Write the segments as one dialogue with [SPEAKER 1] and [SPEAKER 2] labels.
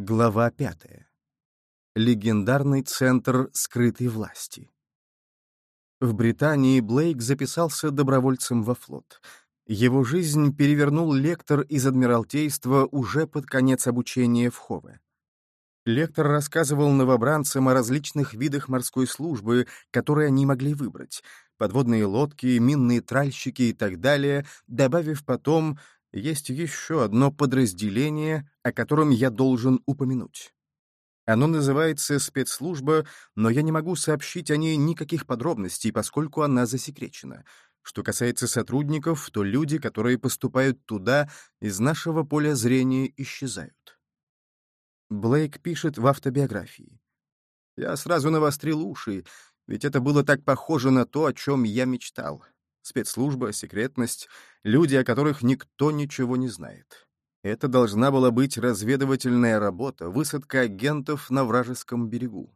[SPEAKER 1] Глава пятая. Легендарный центр скрытой власти. В Британии Блейк записался добровольцем во флот. Его жизнь перевернул лектор из Адмиралтейства уже под конец обучения в Хове. Лектор рассказывал новобранцам о различных видах морской службы, которые они могли выбрать — подводные лодки, минные тральщики и так далее, добавив потом есть еще одно подразделение, о котором я должен упомянуть. Оно называется «Спецслужба», но я не могу сообщить о ней никаких подробностей, поскольку она засекречена. Что касается сотрудников, то люди, которые поступают туда, из нашего поля зрения исчезают. Блейк пишет в автобиографии. «Я сразу навострил уши, ведь это было так похоже на то, о чем я мечтал спецслужба, секретность, люди, о которых никто ничего не знает. Это должна была быть разведывательная работа, высадка агентов на вражеском берегу.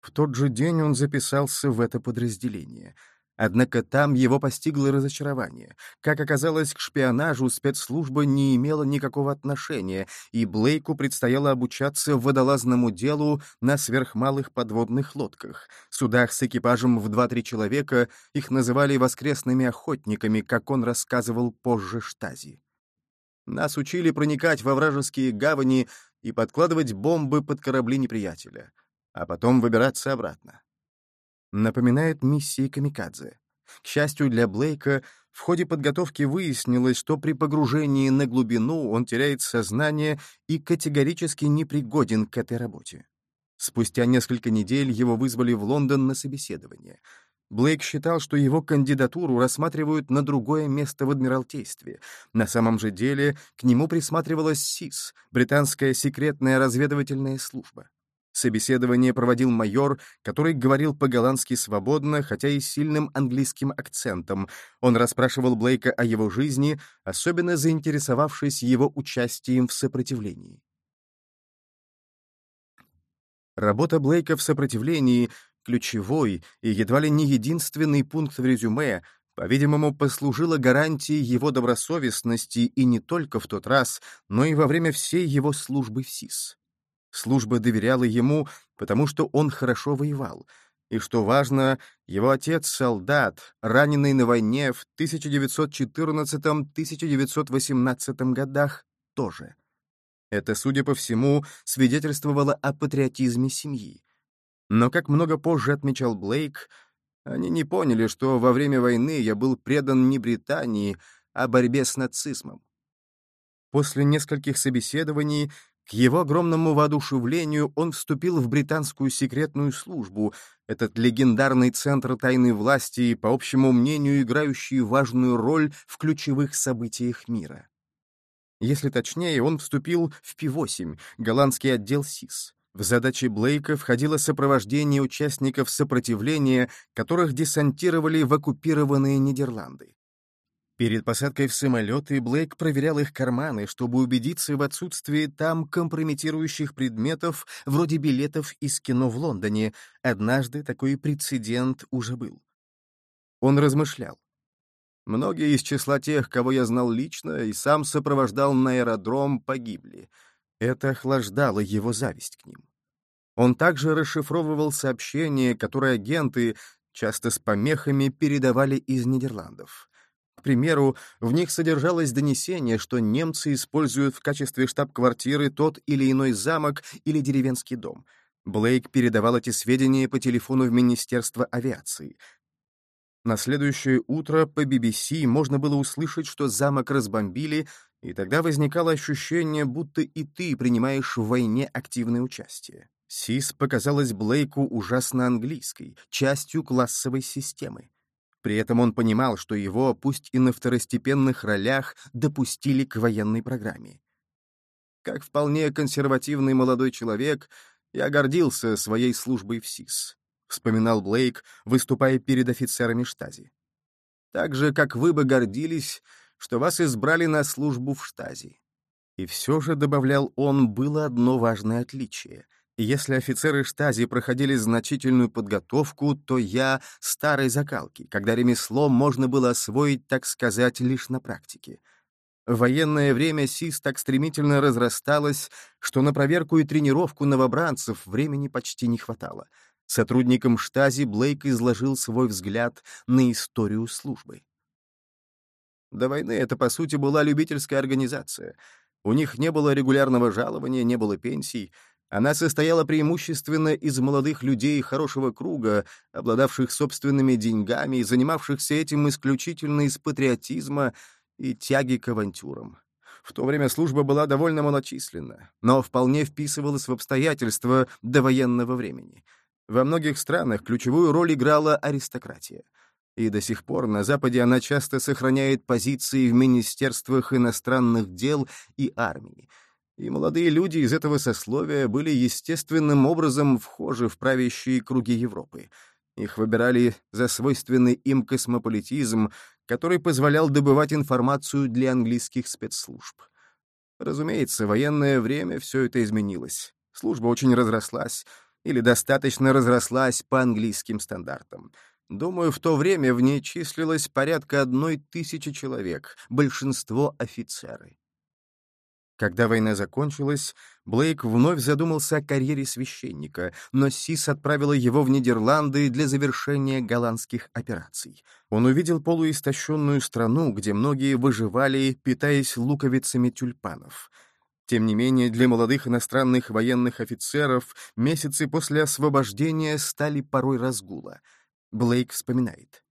[SPEAKER 1] В тот же день он записался в это подразделение — Однако там его постигло разочарование. Как оказалось, к шпионажу спецслужба не имела никакого отношения, и Блейку предстояло обучаться водолазному делу на сверхмалых подводных лодках. Судах с экипажем в 2-3 человека их называли воскресными охотниками, как он рассказывал позже Штази. Нас учили проникать во вражеские гавани и подкладывать бомбы под корабли неприятеля, а потом выбираться обратно напоминает миссии Камикадзе. К счастью для Блейка, в ходе подготовки выяснилось, что при погружении на глубину он теряет сознание и категорически непригоден к этой работе. Спустя несколько недель его вызвали в Лондон на собеседование. Блейк считал, что его кандидатуру рассматривают на другое место в Адмиралтействе. На самом же деле к нему присматривалась СИС, британская секретная разведывательная служба. Собеседование проводил майор, который говорил по-голландски свободно, хотя и с сильным английским акцентом. Он расспрашивал Блейка о его жизни, особенно заинтересовавшись его участием в сопротивлении. Работа Блейка в сопротивлении — ключевой и едва ли не единственный пункт в резюме, по-видимому, послужила гарантией его добросовестности и не только в тот раз, но и во время всей его службы в СИС. Служба доверяла ему, потому что он хорошо воевал. И, что важно, его отец — солдат, раненый на войне в 1914-1918 годах, тоже. Это, судя по всему, свидетельствовало о патриотизме семьи. Но, как много позже отмечал Блейк, они не поняли, что во время войны я был предан не Британии, а борьбе с нацизмом. После нескольких собеседований к его огромному воодушевлению он вступил в британскую секретную службу, этот легендарный центр тайной власти, по общему мнению, играющий важную роль в ключевых событиях мира. Если точнее, он вступил в Пи-8, голландский отдел СИС. В задачи Блейка входило сопровождение участников сопротивления, которых десантировали в оккупированные Нидерланды. Перед посадкой в самолеты Блейк проверял их карманы, чтобы убедиться в отсутствии там компрометирующих предметов вроде билетов из кино в Лондоне. Однажды такой прецедент уже был. Он размышлял. Многие из числа тех, кого я знал лично и сам сопровождал на аэродром, погибли. Это охлаждало его зависть к ним. Он также расшифровывал сообщения, которые агенты, часто с помехами, передавали из Нидерландов. К примеру, в них содержалось донесение, что немцы используют в качестве штаб-квартиры тот или иной замок или деревенский дом. Блейк передавал эти сведения по телефону в Министерство авиации. На следующее утро по BBC можно было услышать, что замок разбомбили, и тогда возникало ощущение, будто и ты принимаешь в войне активное участие. СИС показалась Блейку ужасно английской, частью классовой системы. При этом он понимал, что его, пусть и на второстепенных ролях, допустили к военной программе. Как вполне консервативный молодой человек, я гордился своей службой в СИС, вспоминал Блейк, выступая перед офицерами штази. Так же, как вы бы гордились, что вас избрали на службу в штази. И все же, добавлял он, было одно важное отличие — если офицеры штази проходили значительную подготовку, то я — старой закалки, когда ремесло можно было освоить, так сказать, лишь на практике. В военное время СИС так стремительно разрасталась, что на проверку и тренировку новобранцев времени почти не хватало. Сотрудникам штази Блейк изложил свой взгляд на историю службы. До войны это, по сути, была любительская организация. У них не было регулярного жалования, не было пенсий. Она состояла преимущественно из молодых людей хорошего круга, обладавших собственными деньгами и занимавшихся этим исключительно из патриотизма и тяги к авантюрам. В то время служба была довольно малочисленна, но вполне вписывалась в обстоятельства довоенного времени. Во многих странах ключевую роль играла аристократия. И до сих пор на Западе она часто сохраняет позиции в министерствах иностранных дел и армии. И молодые люди из этого сословия были естественным образом вхожи в правящие круги Европы. Их выбирали за свойственный им космополитизм, который позволял добывать информацию для английских спецслужб. Разумеется, военное время все это изменилось. Служба очень разрослась, или достаточно разрослась по английским стандартам. Думаю, в то время в ней числилось порядка одной тысячи человек, большинство — офицеры. Когда война закончилась, Блейк вновь задумался о карьере священника, но Сис отправила его в Нидерланды для завершения голландских операций. Он увидел полуистощенную страну, где многие выживали, питаясь луковицами тюльпанов. Тем не менее, для молодых иностранных военных офицеров месяцы после освобождения стали порой разгула. Блейк вспоминает.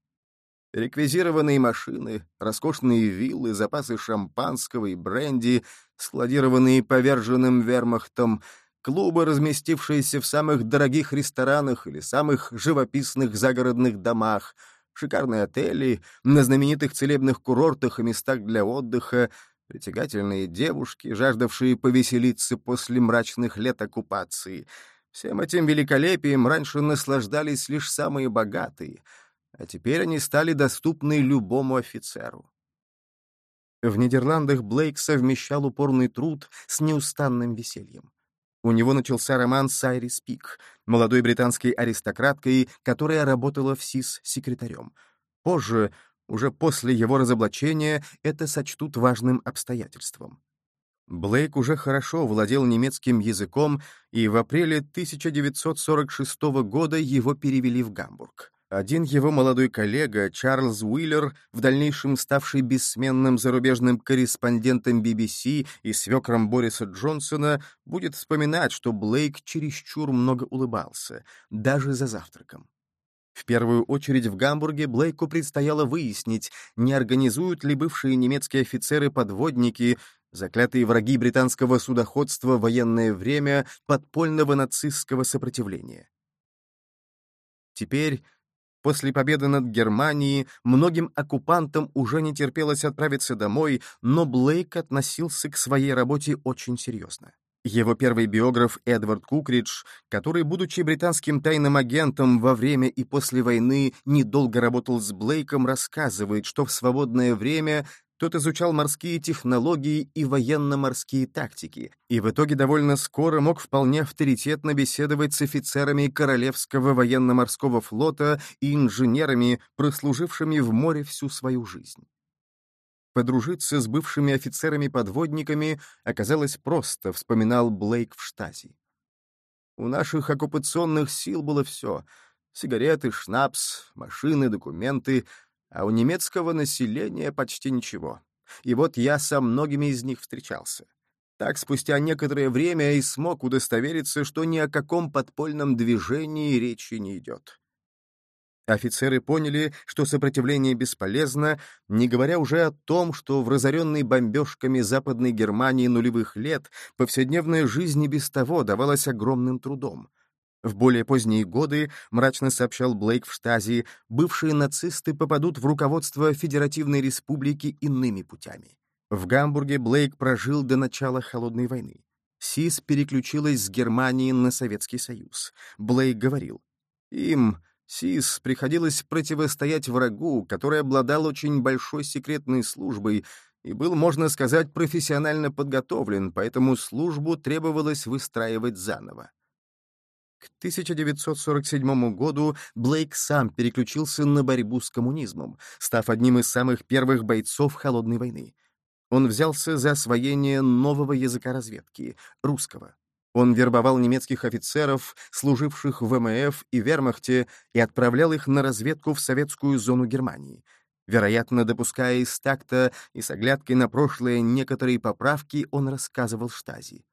[SPEAKER 1] Реквизированные машины, роскошные виллы, запасы шампанского и бренди, складированные поверженным вермахтом, клубы, разместившиеся в самых дорогих ресторанах или самых живописных загородных домах, шикарные отели, на знаменитых целебных курортах и местах для отдыха, притягательные девушки, жаждавшие повеселиться после мрачных лет оккупации. Всем этим великолепием раньше наслаждались лишь самые богатые — а теперь они стали доступны любому офицеру. В Нидерландах Блейк совмещал упорный труд с неустанным весельем. У него начался роман с Айрис Пик, молодой британской аристократкой, которая работала в СИС секретарем. Позже, уже после его разоблачения, это сочтут важным обстоятельством. Блейк уже хорошо владел немецким языком, и в апреле 1946 года его перевели в Гамбург. Один его молодой коллега, Чарльз Уиллер, в дальнейшем ставший бессменным зарубежным корреспондентом BBC и свекром Бориса Джонсона, будет вспоминать, что Блейк чересчур много улыбался, даже за завтраком. В первую очередь в Гамбурге Блейку предстояло выяснить, не организуют ли бывшие немецкие офицеры-подводники, заклятые враги британского судоходства военное время подпольного нацистского сопротивления. Теперь После победы над Германией многим оккупантам уже не терпелось отправиться домой, но Блейк относился к своей работе очень серьезно. Его первый биограф Эдвард Кукридж, который, будучи британским тайным агентом во время и после войны, недолго работал с Блейком, рассказывает, что в свободное время тот изучал морские технологии и военно-морские тактики, и в итоге довольно скоро мог вполне авторитетно беседовать с офицерами Королевского военно-морского флота и инженерами, прослужившими в море всю свою жизнь. Подружиться с бывшими офицерами-подводниками оказалось просто, вспоминал Блейк в штазе. У наших оккупационных сил было все — сигареты, шнапс, машины, документы — а у немецкого населения почти ничего. И вот я со многими из них встречался. Так спустя некоторое время и смог удостовериться, что ни о каком подпольном движении речи не идет. Офицеры поняли, что сопротивление бесполезно, не говоря уже о том, что в разоренной бомбежками Западной Германии нулевых лет повседневная жизнь и без того давалась огромным трудом. В более поздние годы, мрачно сообщал Блейк в штазе, бывшие нацисты попадут в руководство Федеративной Республики иными путями. В Гамбурге Блейк прожил до начала Холодной войны. СИС переключилась с Германии на Советский Союз. Блейк говорил, им, СИС, приходилось противостоять врагу, который обладал очень большой секретной службой и был, можно сказать, профессионально подготовлен, поэтому службу требовалось выстраивать заново. К 1947 году Блейк сам переключился на борьбу с коммунизмом, став одним из самых первых бойцов Холодной войны. Он взялся за освоение нового языка разведки — русского. Он вербовал немецких офицеров, служивших в ВМФ и Вермахте, и отправлял их на разведку в советскую зону Германии. Вероятно, допуская из такта и с оглядкой на прошлое некоторые поправки, он рассказывал Штази.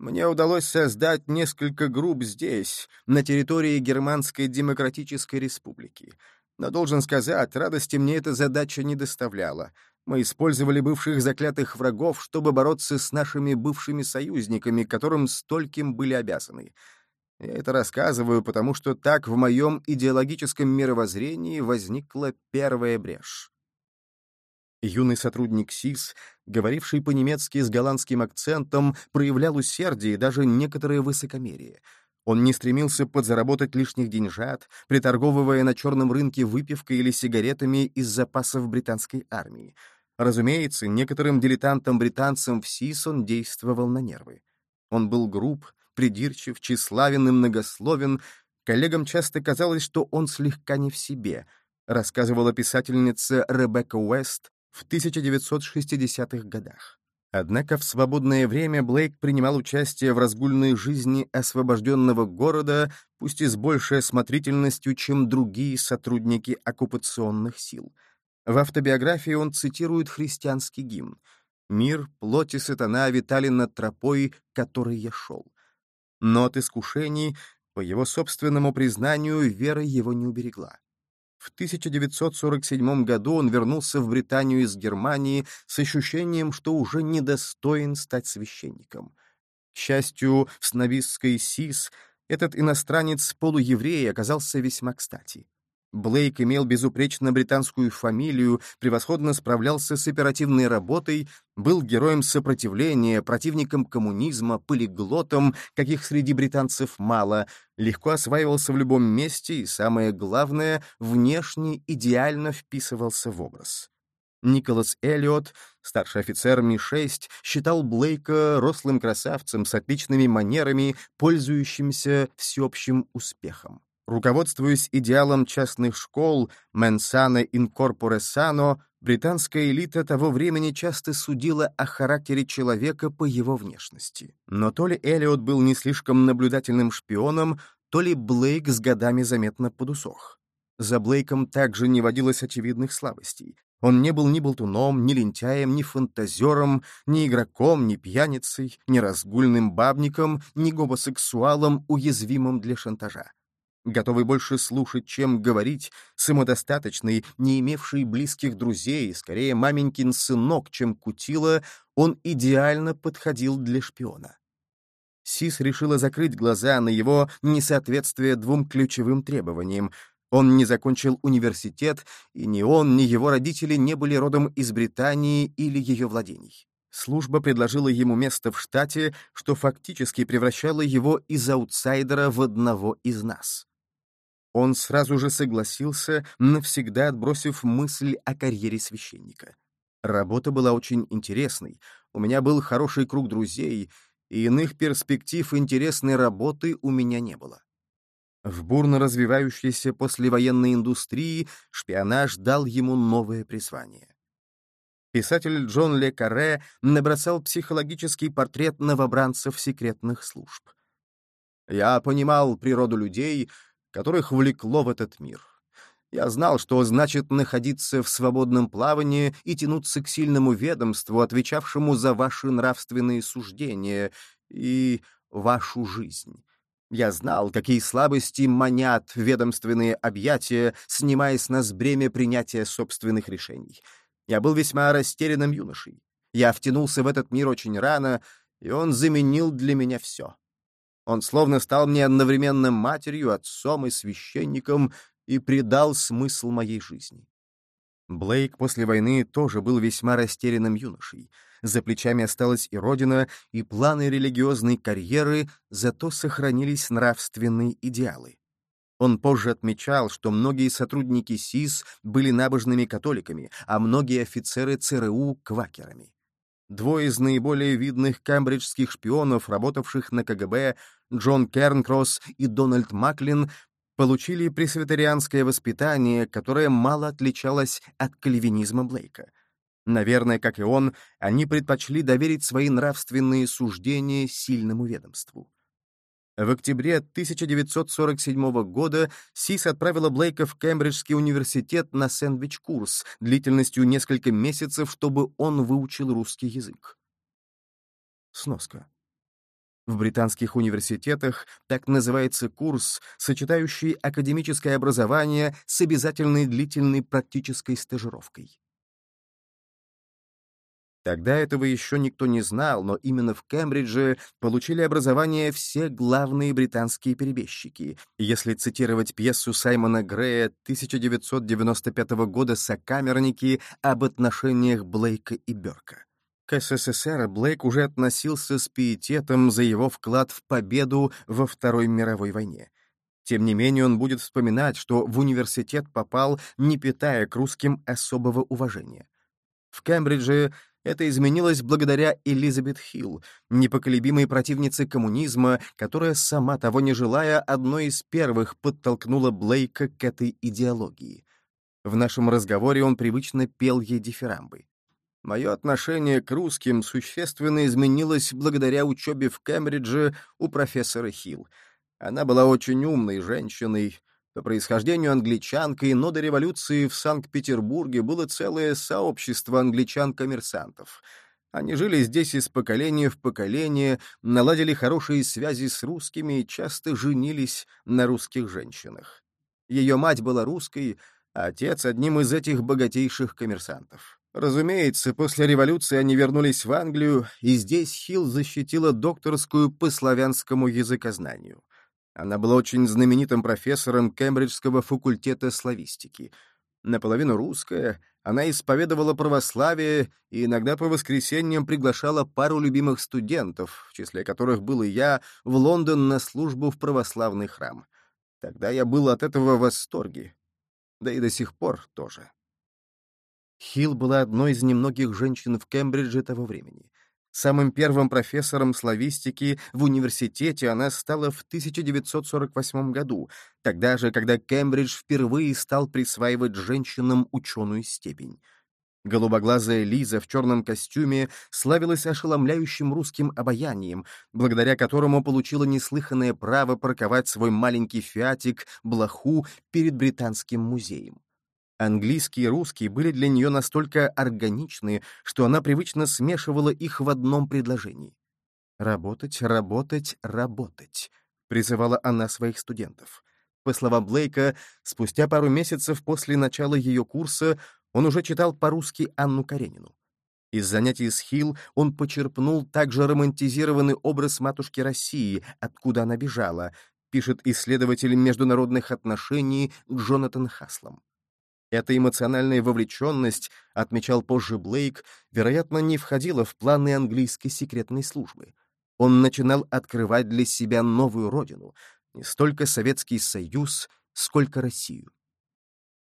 [SPEAKER 1] Мне удалось создать несколько групп здесь, на территории Германской Демократической Республики. Но, должен сказать, радости мне эта задача не доставляла. Мы использовали бывших заклятых врагов, чтобы бороться с нашими бывшими союзниками, которым стольким были обязаны. Я это рассказываю, потому что так в моем идеологическом мировоззрении возникла первая брешь. Юный сотрудник СИС, говоривший по-немецки с голландским акцентом, проявлял усердие и даже некоторое высокомерие. Он не стремился подзаработать лишних деньжат, приторговывая на черном рынке выпивкой или сигаретами из запасов британской армии. Разумеется, некоторым дилетантам-британцам в СИС он действовал на нервы. Он был груб, придирчив, тщеславен и многословен. Коллегам часто казалось, что он слегка не в себе — рассказывала писательница Ребекка Уэст, в 1960-х годах. Однако в свободное время Блейк принимал участие в разгульной жизни освобожденного города, пусть и с большей осмотрительностью, чем другие сотрудники оккупационных сил. В автобиографии он цитирует христианский гимн «Мир, плоть и сатана витали над тропой, которой я шел». Но от искушений, по его собственному признанию, вера его не уберегла. В 1947 году он вернулся в Британию из Германии с ощущением, что уже недостоин стать священником. К счастью, в сновистской СИС этот иностранец-полуеврей оказался весьма кстати. Блейк имел безупречно британскую фамилию, превосходно справлялся с оперативной работой, был героем сопротивления, противником коммунизма, полиглотом, каких среди британцев мало, легко осваивался в любом месте и, самое главное, внешне идеально вписывался в образ. Николас Эллиот, старший офицер Ми-6, считал Блейка рослым красавцем с отличными манерами, пользующимся всеобщим успехом. Руководствуясь идеалом частных школ «Менсане инкорпоре сано», британская элита того времени часто судила о характере человека по его внешности. Но то ли Эллиот был не слишком наблюдательным шпионом, то ли Блейк с годами заметно подусох. За Блейком также не водилось очевидных слабостей. Он не был ни болтуном, ни лентяем, ни фантазером, ни игроком, ни пьяницей, ни разгульным бабником, ни гомосексуалом, уязвимым для шантажа готовый больше слушать, чем говорить, самодостаточный, не имевший близких друзей, скорее маменькин сынок, чем кутила, он идеально подходил для шпиона. Сис решила закрыть глаза на его несоответствие двум ключевым требованиям. Он не закончил университет, и ни он, ни его родители не были родом из Британии или ее владений. Служба предложила ему место в штате, что фактически превращало его из аутсайдера в одного из нас. Он сразу же согласился, навсегда отбросив мысль о карьере священника. Работа была очень интересной, у меня был хороший круг друзей, и иных перспектив интересной работы у меня не было. В бурно развивающейся послевоенной индустрии шпионаж дал ему новое призвание. Писатель Джон Ле Карре набросал психологический портрет новобранцев секретных служб. «Я понимал природу людей, которых влекло в этот мир. Я знал, что значит находиться в свободном плавании и тянуться к сильному ведомству, отвечавшему за ваши нравственные суждения и вашу жизнь. Я знал, какие слабости манят ведомственные объятия, снимая с нас бремя принятия собственных решений. Я был весьма растерянным юношей. Я втянулся в этот мир очень рано, и он заменил для меня все. Он словно стал мне одновременно матерью, отцом и священником и придал смысл моей жизни. Блейк после войны тоже был весьма растерянным юношей. За плечами осталась и родина, и планы религиозной карьеры, зато сохранились нравственные идеалы. Он позже отмечал, что многие сотрудники СИС были набожными католиками, а многие офицеры ЦРУ — квакерами. Двое из наиболее видных камбриджских шпионов, работавших на КГБ, Джон Кернкросс и Дональд Маклин, получили пресвитерианское воспитание, которое мало отличалось от кальвинизма Блейка. Наверное, как и он, они предпочли доверить свои нравственные суждения сильному ведомству. В октябре 1947 года СИС отправила Блейка в Кембриджский университет на сэндвич-курс длительностью несколько месяцев, чтобы он выучил русский язык. Сноска. В британских университетах так называется курс, сочетающий академическое образование с обязательной длительной практической стажировкой. Тогда этого еще никто не знал, но именно в Кембридже получили образование все главные британские перебежчики. Если цитировать пьесу Саймона Грея 1995 года «Сокамерники» об отношениях Блейка и Бёрка. К СССР Блейк уже относился с пиететом за его вклад в победу во Второй мировой войне. Тем не менее, он будет вспоминать, что в университет попал, не питая к русским особого уважения. В Кембридже это изменилось благодаря Элизабет Хилл, непоколебимой противнице коммунизма, которая, сама того не желая, одной из первых подтолкнула Блейка к этой идеологии. В нашем разговоре он привычно пел ей дифирамбы. Мое отношение к русским существенно изменилось благодаря учебе в Кембридже у профессора Хилл. Она была очень умной женщиной, по происхождению англичанкой, но до революции в Санкт-Петербурге было целое сообщество англичан-коммерсантов. Они жили здесь из поколения в поколение, наладили хорошие связи с русскими и часто женились на русских женщинах. Ее мать была русской, а отец — одним из этих богатейших коммерсантов. Разумеется, после революции они вернулись в Англию, и здесь Хилл защитила докторскую по славянскому языкознанию. Она была очень знаменитым профессором Кембриджского факультета славистики. Наполовину русская, она исповедовала православие и иногда по воскресеньям приглашала пару любимых студентов, в числе которых был и я, в Лондон на службу в православный храм. Тогда я был от этого в восторге. Да и до сих пор тоже. Хилл была одной из немногих женщин в Кембридже того времени. Самым первым профессором славистики в университете она стала в 1948 году, тогда же, когда Кембридж впервые стал присваивать женщинам ученую степень. Голубоглазая Лиза в черном костюме славилась ошеломляющим русским обаянием, благодаря которому получила неслыханное право парковать свой маленький фиатик блоху перед Британским музеем. Английский и русский были для нее настолько органичны, что она привычно смешивала их в одном предложении. «Работать, работать, работать», — призывала она своих студентов. По словам Блейка, спустя пару месяцев после начала ее курса он уже читал по-русски Анну Каренину. Из занятий с Хилл он почерпнул также романтизированный образ матушки России, откуда она бежала, пишет исследователь международных отношений Джонатан Хаслом. Эта эмоциональная вовлеченность, отмечал позже Блейк, вероятно, не входила в планы английской секретной службы. Он начинал открывать для себя новую родину, не столько Советский Союз, сколько Россию.